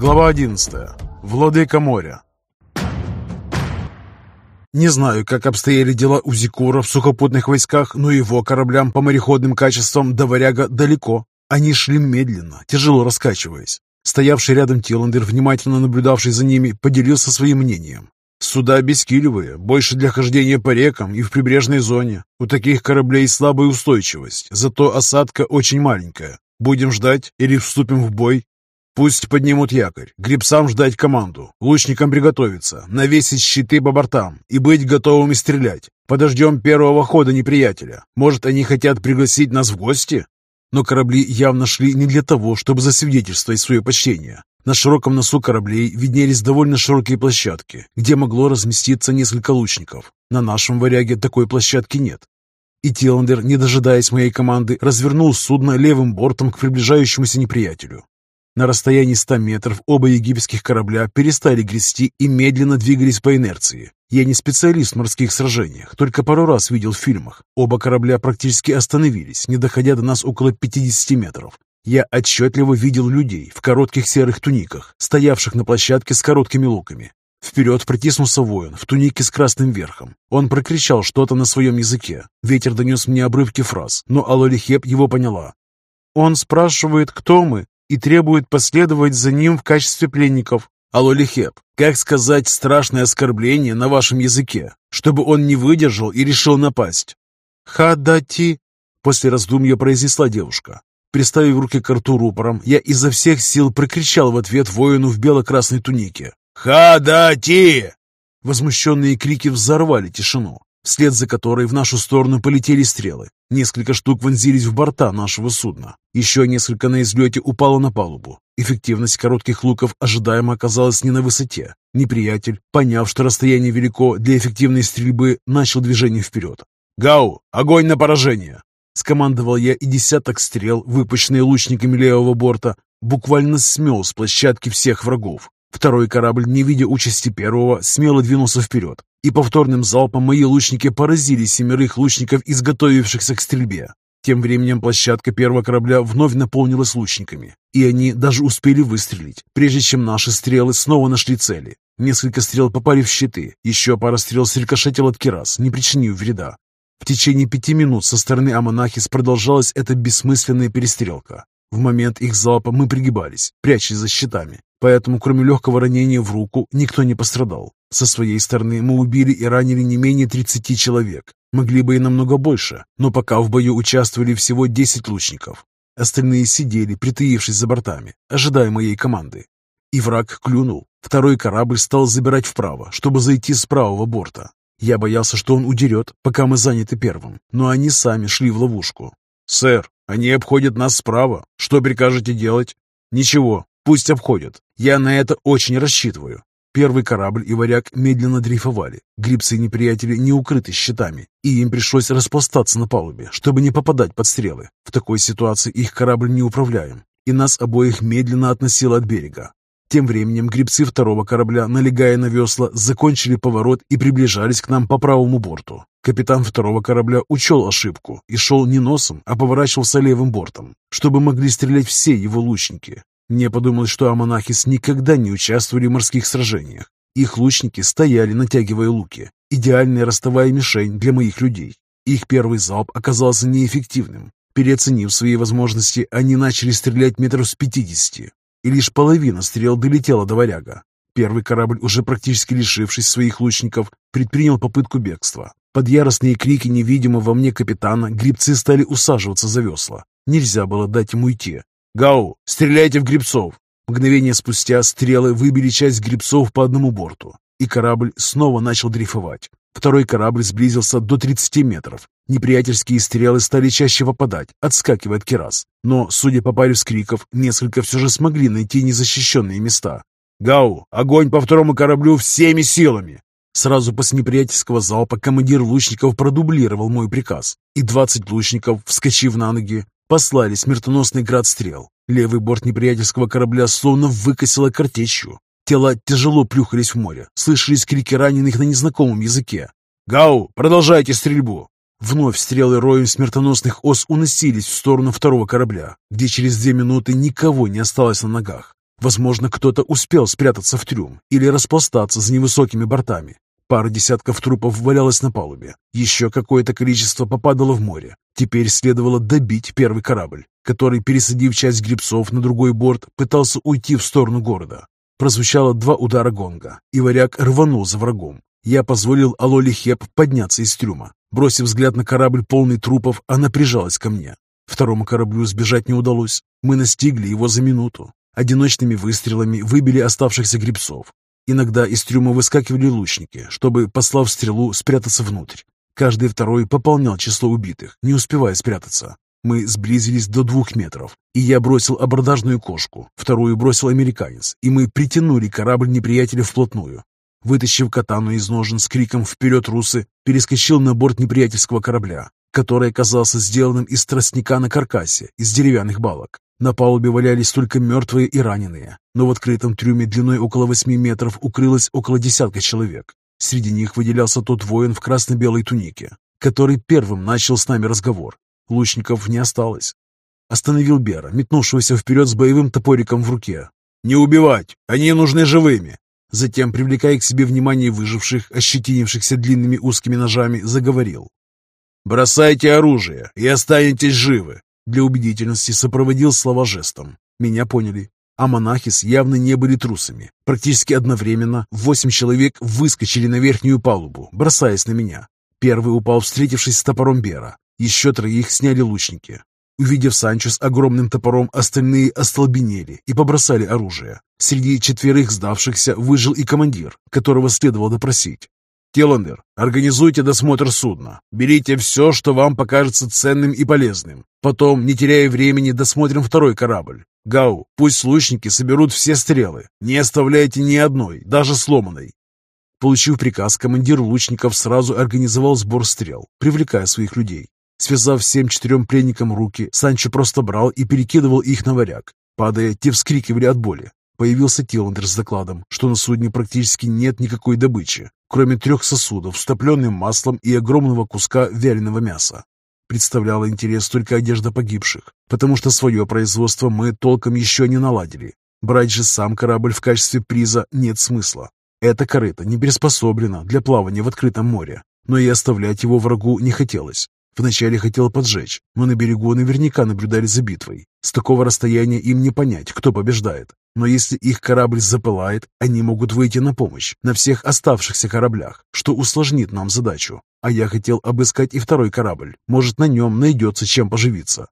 Глава 11. Владыка моря. Не знаю, как обстояли дела у Зикура в сухопутных войсках, но его кораблям по мореходным качествам до варяга далеко. Они шли медленно, тяжело раскачиваясь. Стоявший рядом Тиландер, внимательно наблюдавший за ними, поделился своим мнением. Суда бескилевые, больше для хождения по рекам и в прибрежной зоне. У таких кораблей слабая устойчивость, зато осадка очень маленькая. Будем ждать или вступим в бой? Пусть поднимут якорь, грибцам ждать команду, лучникам приготовиться, навесить щиты по бортам и быть готовыми стрелять. Подождем первого хода неприятеля. Может, они хотят пригласить нас в гости? Но корабли явно шли не для того, чтобы засвидетельствовать свое почтение. На широком носу кораблей виднелись довольно широкие площадки, где могло разместиться несколько лучников. На нашем варяге такой площадки нет. И Тиландер, не дожидаясь моей команды, развернул судно левым бортом к приближающемуся неприятелю. На расстоянии 100 метров оба египетских корабля перестали грести и медленно двигались по инерции. Я не специалист в морских сражениях, только пару раз видел в фильмах. Оба корабля практически остановились, не доходя до нас около 50 метров. Я отчетливо видел людей в коротких серых туниках, стоявших на площадке с короткими луками. Вперед протиснулся воин в тунике с красным верхом. Он прокричал что-то на своем языке. Ветер донес мне обрывки фраз, но Алолихеп его поняла. «Он спрашивает, кто мы, и требует последовать за ним в качестве пленников. Алолихеп, как сказать страшное оскорбление на вашем языке, чтобы он не выдержал и решил напасть? Хадати, после раздумья произнесла девушка. Приставив руки к рту рупором, я изо всех сил прокричал в ответ воину в бело-красной тунике. «Хадати!» Возмущенные крики взорвали тишину вслед за которой в нашу сторону полетели стрелы. Несколько штук вонзились в борта нашего судна. Еще несколько на излете упало на палубу. Эффективность коротких луков ожидаемо оказалась не на высоте. Неприятель, поняв, что расстояние велико для эффективной стрельбы, начал движение вперед. «Гау! Огонь на поражение!» Скомандовал я, и десяток стрел, выпущенные лучниками левого борта, буквально смел с площадки всех врагов. Второй корабль, не видя участи первого, смело двинулся вперед и повторным залпом мои лучники поразили семерых лучников, изготовившихся к стрельбе. Тем временем площадка первого корабля вновь наполнилась лучниками, и они даже успели выстрелить, прежде чем наши стрелы снова нашли цели. Несколько стрел попали в щиты, еще пара стрел срикошетила от кирас, не причинив вреда. В течение пяти минут со стороны Аманахис продолжалась эта бессмысленная перестрелка. В момент их залпа мы пригибались, прячась за щитами, поэтому кроме легкого ранения в руку никто не пострадал. Со своей стороны мы убили и ранили не менее 30 человек. Могли бы и намного больше, но пока в бою участвовали всего 10 лучников. Остальные сидели, притаившись за бортами, ожидая моей команды. И враг клюнул. Второй корабль стал забирать вправо, чтобы зайти с правого борта. Я боялся, что он удерет, пока мы заняты первым, но они сами шли в ловушку. «Сэр, они обходят нас справа. Что прикажете делать?» «Ничего, пусть обходят. Я на это очень рассчитываю. Первый корабль и варяг медленно дрейфовали. Грибцы неприятеля не укрыты щитами, и им пришлось распластаться на палубе, чтобы не попадать под стрелы. В такой ситуации их корабль не управляем, и нас обоих медленно относило от берега. Тем временем грибцы второго корабля, налегая на весла, закончили поворот и приближались к нам по правому борту. Капитан второго корабля учел ошибку и шел не носом, а поворачивался левым бортом, чтобы могли стрелять все его лучники. Мне подумалось, что амонахис никогда не участвовали в морских сражениях. Их лучники стояли, натягивая луки. Идеальная ростовая мишень для моих людей. Их первый залп оказался неэффективным. Переоценив свои возможности, они начали стрелять метров с пятидесяти. И лишь половина стрел долетела до варяга. Первый корабль, уже практически лишившись своих лучников, предпринял попытку бегства. Под яростные крики невидимого мне капитана грибцы стали усаживаться за весла. Нельзя было дать ему уйти. «Гау, стреляйте в грибцов!» Мгновение спустя стрелы выбили часть грибцов по одному борту, и корабль снова начал дрейфовать. Второй корабль сблизился до 30 метров. Неприятельские стрелы стали чаще попадать, отскакивая от керас. Но, судя по паре скриков, несколько все же смогли найти незащищенные места. «Гау, огонь по второму кораблю всеми силами!» Сразу после неприятельского залпа командир лучников продублировал мой приказ, и 20 лучников, вскочив на ноги, послали смертоносный град стрел. Левый борт неприятельского корабля словно выкосило картечью. Тела тяжело плюхались в море, слышались крики раненых на незнакомом языке. «Гау, продолжайте стрельбу!» Вновь стрелы роем смертоносных ос уносились в сторону второго корабля, где через две минуты никого не осталось на ногах. Возможно, кто-то успел спрятаться в трюм или распластаться за невысокими бортами. Пара десятков трупов валялась на палубе. Еще какое-то количество попадало в море. Теперь следовало добить первый корабль, который, пересадив часть грибцов на другой борт, пытался уйти в сторону города. Прозвучало два удара гонга, и варяг рванул за врагом. Я позволил Алоле Хеп подняться из трюма. Бросив взгляд на корабль, полный трупов, она прижалась ко мне. Второму кораблю сбежать не удалось. Мы настигли его за минуту. Одиночными выстрелами выбили оставшихся грибцов. Иногда из трюма выскакивали лучники, чтобы, послав стрелу, спрятаться внутрь. Каждый второй пополнял число убитых, не успевая спрятаться. Мы сблизились до двух метров, и я бросил абордажную кошку, вторую бросил американец, и мы притянули корабль неприятеля вплотную. Вытащив катану из ножен с криком «Вперед, русы!», перескочил на борт неприятельского корабля, который оказался сделанным из тростника на каркасе, из деревянных балок. На палубе валялись только мертвые и раненые, но в открытом трюме длиной около восьми метров укрылось около десятка человек. Среди них выделялся тот воин в красно-белой тунике, который первым начал с нами разговор. Лучников не осталось. Остановил Бера, метнувшегося вперед с боевым топориком в руке. «Не убивать! Они нужны живыми!» Затем, привлекая к себе внимание выживших, ощетинившихся длинными узкими ножами, заговорил. «Бросайте оружие и останетесь живы!» Для убедительности сопроводил слова жестом. Меня поняли. А монахис явно не были трусами. Практически одновременно восемь человек выскочили на верхнюю палубу, бросаясь на меня. Первый упал, встретившись с топором Бера. Еще троих сняли лучники. Увидев Санчо с огромным топором, остальные остолбенели и побросали оружие. Среди четверых сдавшихся выжил и командир, которого следовало допросить. Теландер, организуйте досмотр судна. Берите все, что вам покажется ценным и полезным. Потом, не теряя времени, досмотрим второй корабль. Гау, пусть лучники соберут все стрелы. Не оставляйте ни одной, даже сломанной. Получив приказ, командир лучников сразу организовал сбор стрел, привлекая своих людей. Связав всем четырем пленникам руки, Санчо просто брал и перекидывал их на варяг. Падая, те вскрикивали от боли. Появился Тиландер с докладом, что на судне практически нет никакой добычи, кроме трех сосудов с топленым маслом и огромного куска вяленого мяса. Представляла интерес только одежда погибших, потому что свое производство мы толком еще не наладили. Брать же сам корабль в качестве приза нет смысла. Эта корыта не приспособлена для плавания в открытом море, но и оставлять его врагу не хотелось. Вначале хотел поджечь, но на берегу наверняка наблюдали за битвой. С такого расстояния им не понять, кто побеждает. Но если их корабль запылает, они могут выйти на помощь на всех оставшихся кораблях, что усложнит нам задачу. А я хотел обыскать и второй корабль. Может, на нем найдется чем поживиться.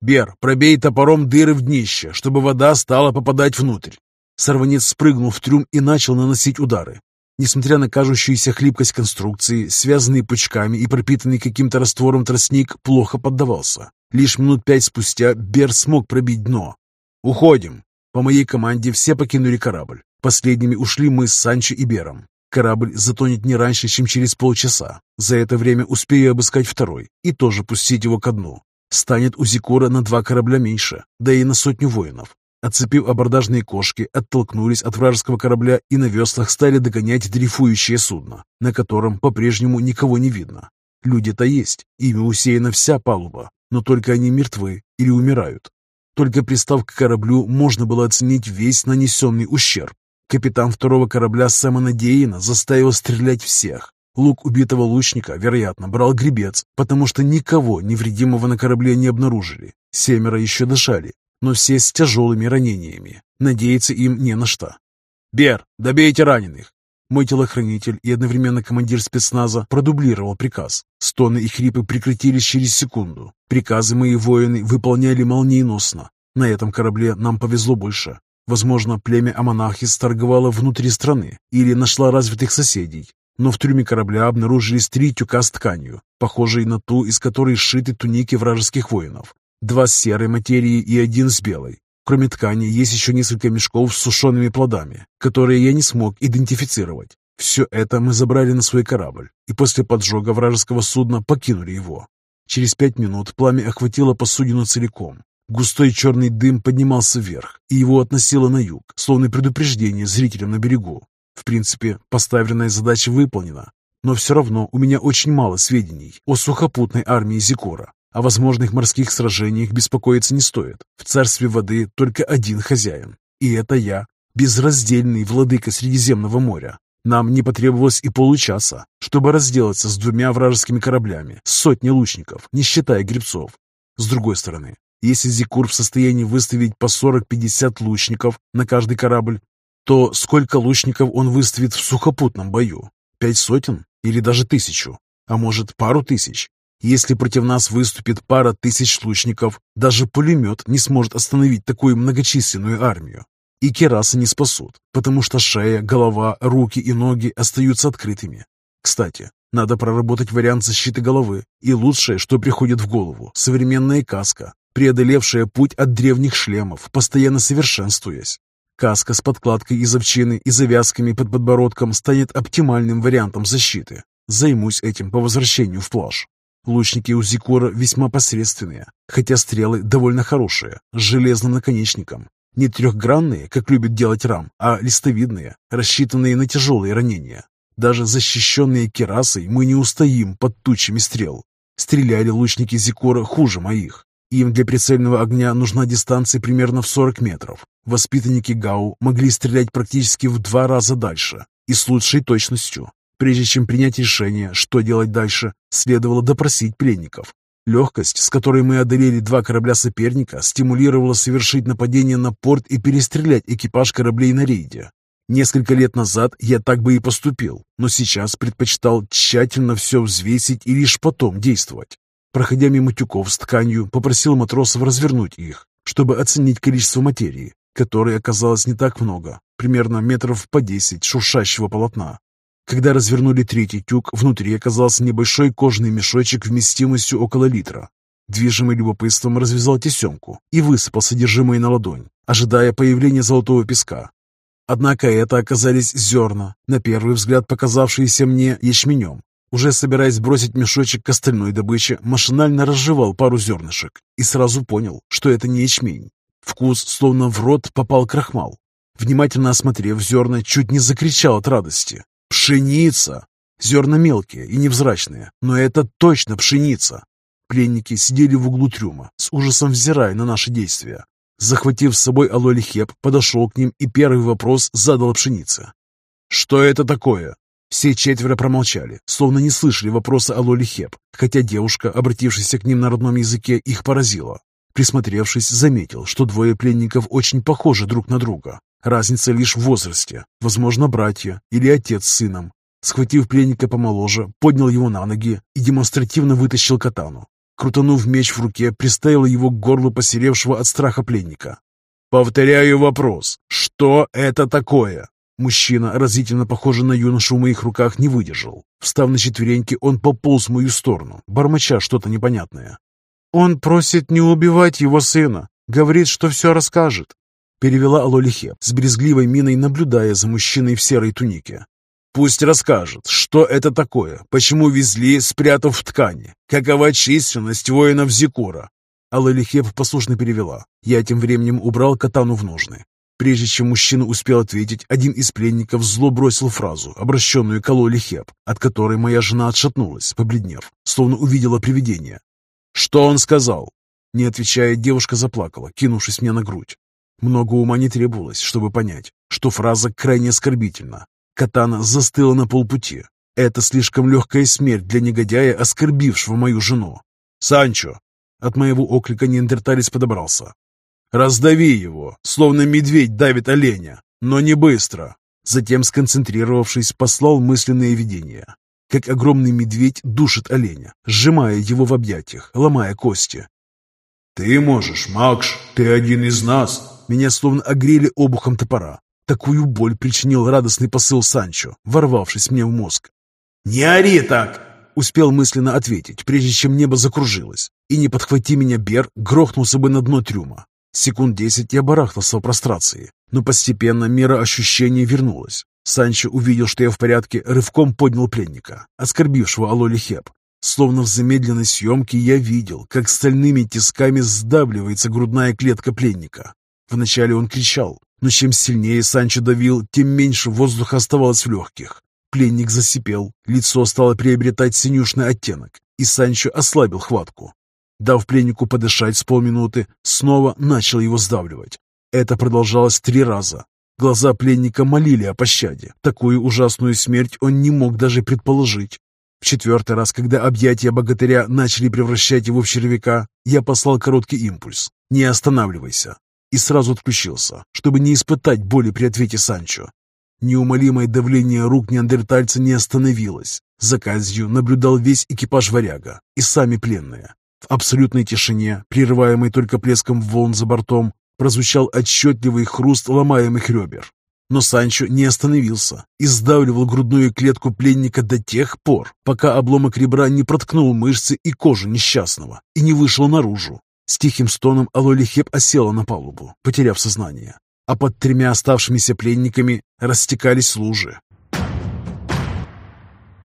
«Бер, пробей топором дыры в днище, чтобы вода стала попадать внутрь». Сорванец спрыгнул в трюм и начал наносить удары. Несмотря на кажущуюся хлипкость конструкции, связанный пучками и пропитанный каким-то раствором тростник плохо поддавался. Лишь минут пять спустя Бер смог пробить дно. «Уходим!» По моей команде все покинули корабль. Последними ушли мы с Санчо и Бером. Корабль затонет не раньше, чем через полчаса. За это время успею обыскать второй и тоже пустить его ко дну. Станет у Зикора на два корабля меньше, да и на сотню воинов. Отцепив абордажные кошки, оттолкнулись от вражеского корабля и на веслах стали догонять дрейфующее судно, на котором по-прежнему никого не видно. Люди-то есть, ими усеяна вся палуба, но только они мертвы или умирают. Только пристав к кораблю, можно было оценить весь нанесенный ущерб. Капитан второго корабля Сэмона Дейна заставил стрелять всех. Лук убитого лучника, вероятно, брал гребец, потому что никого невредимого на корабле не обнаружили. Семеро еще дышали, но все с тяжелыми ранениями. Надеяться им не на что. «Бер, добейте раненых!» Мой телохранитель и одновременно командир спецназа продублировал приказ. Стоны и хрипы прекратились через секунду. Приказы мои воины выполняли молниеносно. На этом корабле нам повезло больше. Возможно, племя Аманахис торговало внутри страны или нашла развитых соседей. Но в трюме корабля обнаружились три тюка с тканью, похожие на ту, из которой сшиты туники вражеских воинов. Два с серой материи и один с белой. Кроме ткани, есть еще несколько мешков с сушеными плодами, которые я не смог идентифицировать. Все это мы забрали на свой корабль и после поджога вражеского судна покинули его. Через пять минут пламя охватило посудину целиком. Густой черный дым поднимался вверх, и его относило на юг, словно предупреждение зрителям на берегу. В принципе, поставленная задача выполнена, но все равно у меня очень мало сведений о сухопутной армии Зикора. О возможных морских сражениях беспокоиться не стоит. В царстве воды только один хозяин. И это я, безраздельный владыка Средиземного моря. Нам не потребовалось и получаса, чтобы разделаться с двумя вражескими кораблями, сотни лучников, не считая гребцов. С другой стороны, если Зикур в состоянии выставить по 40-50 лучников на каждый корабль, то сколько лучников он выставит в сухопутном бою? Пять сотен или даже тысячу? А может, пару тысяч? Если против нас выступит пара тысяч лучников, даже пулемет не сможет остановить такую многочисленную армию. И керасы не спасут, потому что шея, голова, руки и ноги остаются открытыми. Кстати, надо проработать вариант защиты головы. И лучшее, что приходит в голову – современная каска, преодолевшая путь от древних шлемов, постоянно совершенствуясь. Каска с подкладкой из овчины и завязками под подбородком станет оптимальным вариантом защиты. Займусь этим по возвращению в плаж. Лучники у Зикора весьма посредственные, хотя стрелы довольно хорошие, с железным наконечником. Не трехгранные, как любит делать рам, а листовидные, рассчитанные на тяжелые ранения. Даже защищенные керасой мы не устоим под тучами стрел. Стреляли лучники Зикора хуже моих. Им для прицельного огня нужна дистанция примерно в 40 метров. Воспитанники Гау могли стрелять практически в два раза дальше и с лучшей точностью. Прежде чем принять решение, что делать дальше, следовало допросить пленников. Легкость, с которой мы одолели два корабля соперника, стимулировала совершить нападение на порт и перестрелять экипаж кораблей на рейде. Несколько лет назад я так бы и поступил, но сейчас предпочитал тщательно все взвесить и лишь потом действовать. Проходя мимо тюков с тканью, попросил матросов развернуть их, чтобы оценить количество материи, которой оказалось не так много, примерно метров по десять шуршащего полотна. Когда развернули третий тюк, внутри оказался небольшой кожаный мешочек вместимостью около литра. Движимый любопытством развязал тесемку и высыпал содержимое на ладонь, ожидая появления золотого песка. Однако это оказались зерна, на первый взгляд показавшиеся мне ячменем. Уже собираясь бросить мешочек к остальной добыче, машинально разжевал пару зернышек и сразу понял, что это не ячмень. Вкус, словно в рот, попал крахмал. Внимательно осмотрев зерна, чуть не закричал от радости. Пшеница! Зерна мелкие и невзрачные, но это точно пшеница. Пленники сидели в углу трюма, с ужасом взирая на наши действия. Захватив с собой Алоли Хеп, подошел к ним и первый вопрос задал пшенице. «Что это такое?» Все четверо промолчали, словно не слышали вопроса Алоли Хеп, хотя девушка, обратившаяся к ним на родном языке, их поразила. Присмотревшись, заметил, что двое пленников очень похожи друг на друга. Разница лишь в возрасте, возможно, братья или отец с сыном. Схватив пленника помоложе, поднял его на ноги и демонстративно вытащил катану. Крутанув меч в руке, приставил его к горлу посеревшего от страха пленника. «Повторяю вопрос. Что это такое?» Мужчина, разительно похожий на юношу в моих руках, не выдержал. Встав на четвереньки, он пополз в мою сторону, бормоча что-то непонятное. «Он просит не убивать его сына. Говорит, что все расскажет перевела Алолихе, с брезгливой миной наблюдая за мужчиной в серой тунике. «Пусть расскажет, что это такое, почему везли, спрятав в ткани, какова численность воинов Зикура». Алолихев послушно перевела. Я тем временем убрал катану в ножны. Прежде чем мужчина успел ответить, один из пленников зло бросил фразу, обращенную к Алоле Хеп, от которой моя жена отшатнулась, побледнев, словно увидела привидение. «Что он сказал?» Не отвечая, девушка заплакала, кинувшись мне на грудь. Много ума не требовалось, чтобы понять, что фраза крайне оскорбительна. Катана застыла на полпути. Это слишком легкая смерть для негодяя, оскорбившего мою жену. «Санчо!» От моего оклика неандерталец подобрался. «Раздави его, словно медведь давит оленя, но не быстро!» Затем, сконцентрировавшись, послал мысленные видения. Как огромный медведь душит оленя, сжимая его в объятиях, ломая кости. «Ты можешь, Макш, ты один из нас!» Меня словно огрели обухом топора. Такую боль причинил радостный посыл Санчо, ворвавшись мне в мозг. «Не ори так!» Успел мысленно ответить, прежде чем небо закружилось. И не подхвати меня, Бер, грохнулся бы на дно трюма. Секунд десять я барахтался в прострации, но постепенно мера ощущений вернулась. Санчо увидел, что я в порядке, рывком поднял пленника, оскорбившего Алоли Хеп. Словно в замедленной съемке я видел, как стальными тисками сдавливается грудная клетка пленника. Вначале он кричал, но чем сильнее Санчо давил, тем меньше воздуха оставалось в легких. Пленник засипел, лицо стало приобретать синюшный оттенок, и Санчо ослабил хватку. Дав пленнику подышать с полминуты, снова начал его сдавливать. Это продолжалось три раза. Глаза пленника молили о пощаде. Такую ужасную смерть он не мог даже предположить. В четвертый раз, когда объятия богатыря начали превращать его в червяка, я послал короткий импульс. «Не останавливайся!» И сразу отключился, чтобы не испытать боли при ответе Санчо. Неумолимое давление рук неандертальца не остановилось. За казнью наблюдал весь экипаж варяга и сами пленные. В абсолютной тишине, прерываемой только плеском волн за бортом, прозвучал отчетливый хруст ломаемых ребер. Но Санчо не остановился и сдавливал грудную клетку пленника до тех пор, пока обломок ребра не проткнул мышцы и кожу несчастного и не вышел наружу. С тихим стоном Алоли Хеп осела на палубу, потеряв сознание, а под тремя оставшимися пленниками растекались лужи.